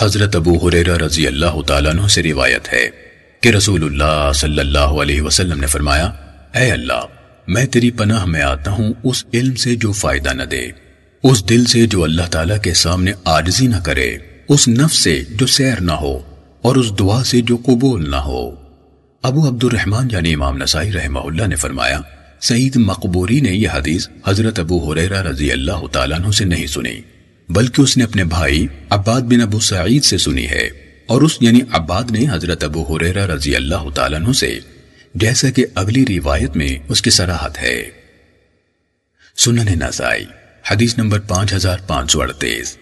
حضرت ابو حریرہ رضی اللہ تعالیٰ عنہ سے روایت ہے کہ رسول اللہ صلی اللہ علیہ وسلم نے فرمایا، اے اللہ، میں تیری پناہ میں آتا ہوں، اس علم سے جو فائدہ نہ دے، اس دل سے جو اللہ تعالیٰ کے سامنے آجزی نہ کرے، اس نفس سے جو سیر نہ ہو، اور اس دعا سے جو قبول نہ ہو۔ ابو عبد الرحمن یعنی امام نسائی رحمہ اللہ نے فرمایا، سعید مقبوری نے یہ حدیث حضرت ابو حریرہ رضی اللہ تعالیٰ عنہ سے نہیں سنی۔ بلکہ اس نے اپنے بھائی عباد بن ابو سعید سے سنی ہے اور اس یعنی عباد نے حضرت ابو حریرہ رضی اللہ تعالیٰ عنہ سے، جیسا کہ اگلی روایت میں اس کی سراحت ہے۔ سنن نسائی، حدیث نمبر پانچ ہزار پانچ سو اڑتیس۔